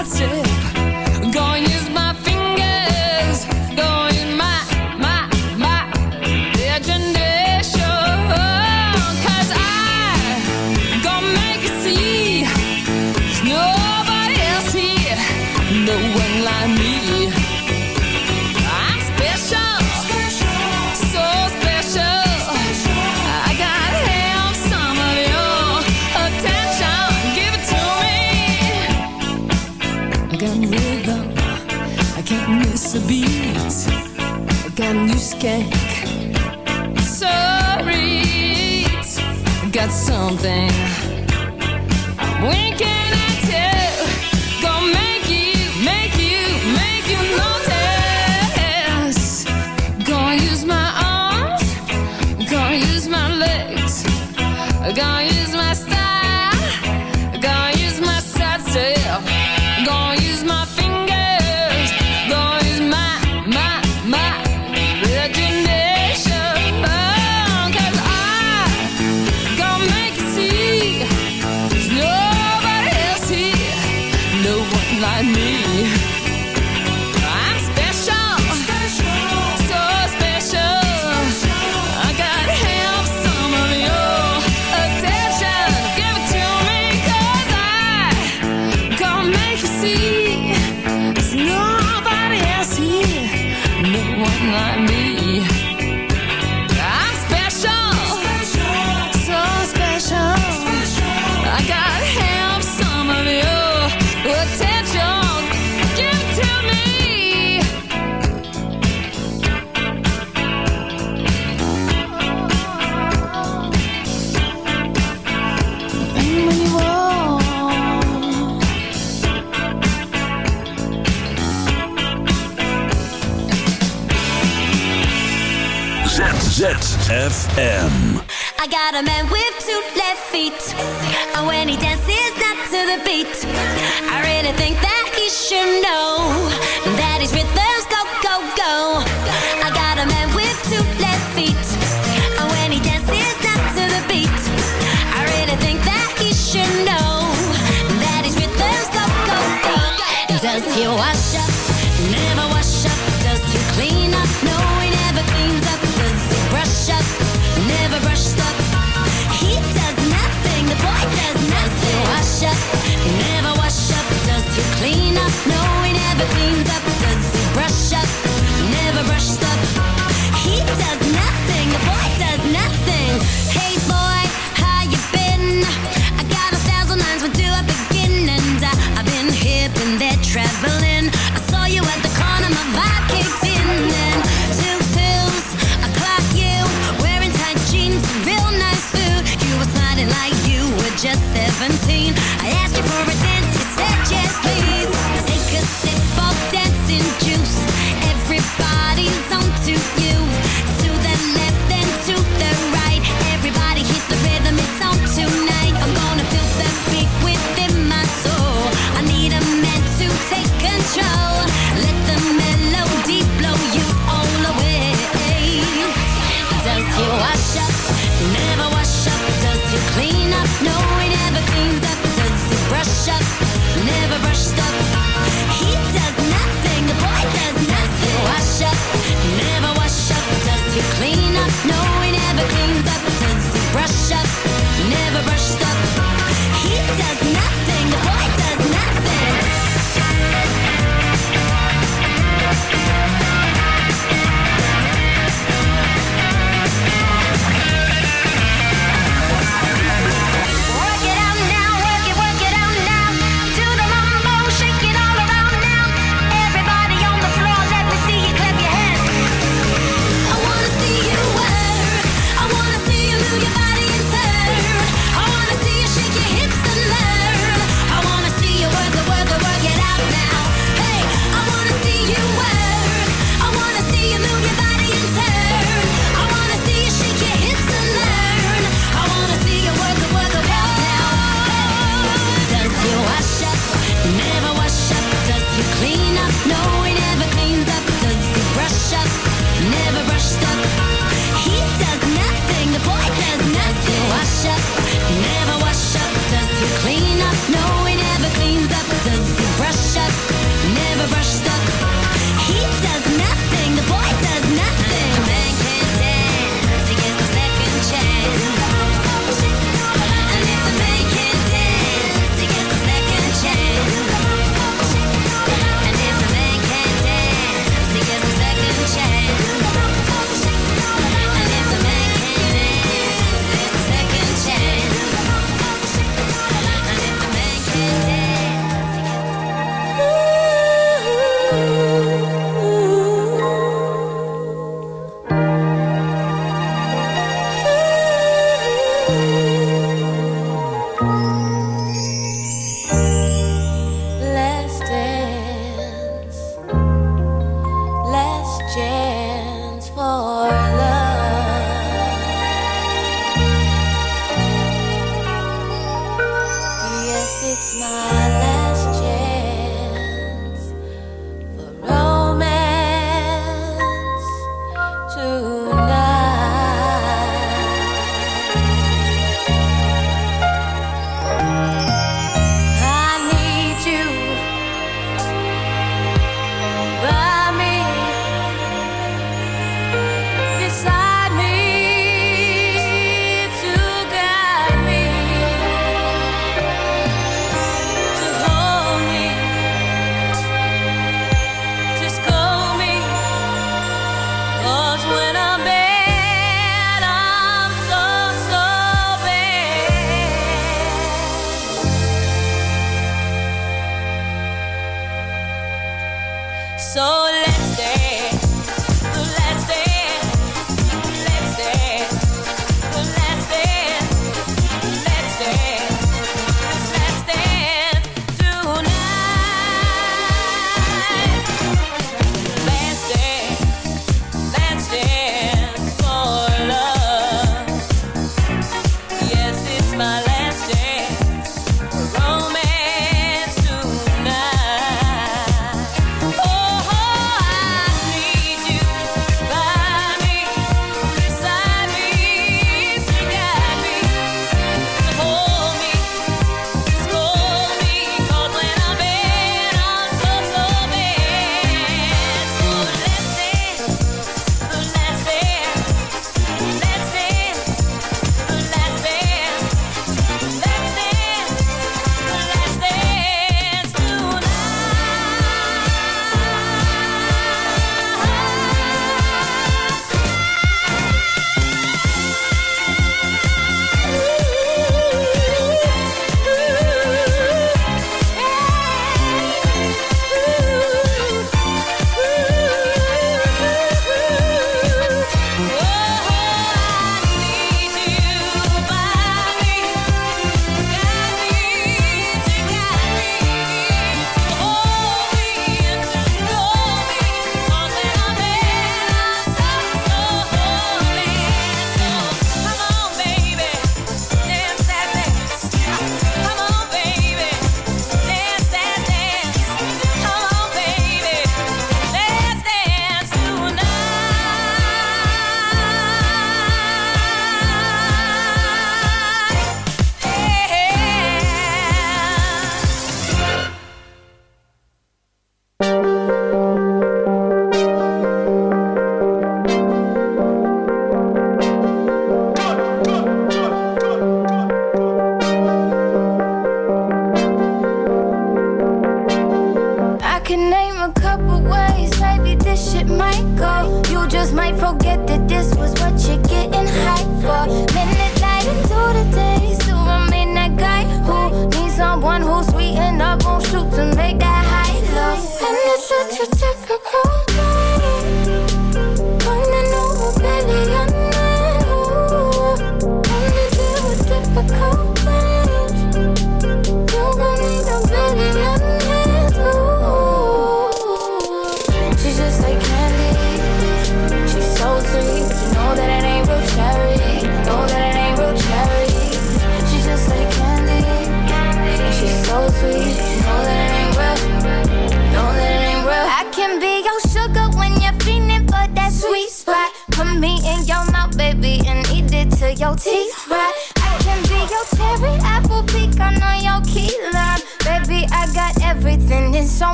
My side something. FM. I got a man with two left feet, and when he dances not to the beat, I really think that he should know that he's with the.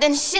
Much more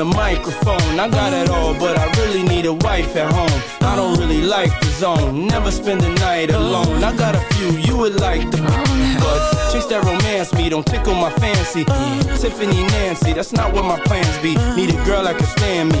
The microphone. I got it all, but I really need a wife at home. I don't really like the zone. Never spend the night alone. I got a few you would like the but chicks that romance me don't tickle my fancy. Tiffany Nancy, that's not what my plans be. Need a girl that can stand me,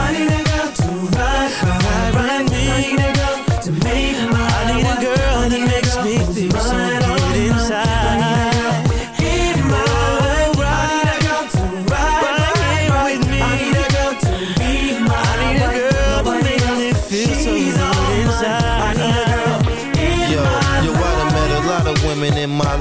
My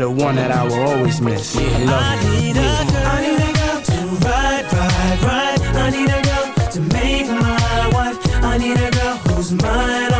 the one that I will always miss. I love. I need a, I need a girl to ride, ride, ride. I need a girl to make my wife. I need a girl who's mine,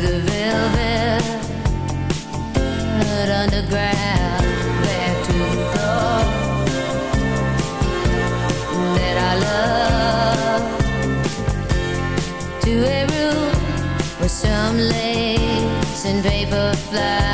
the velvet underground back to the floor. That I love. To a room where some lace and vapor fly.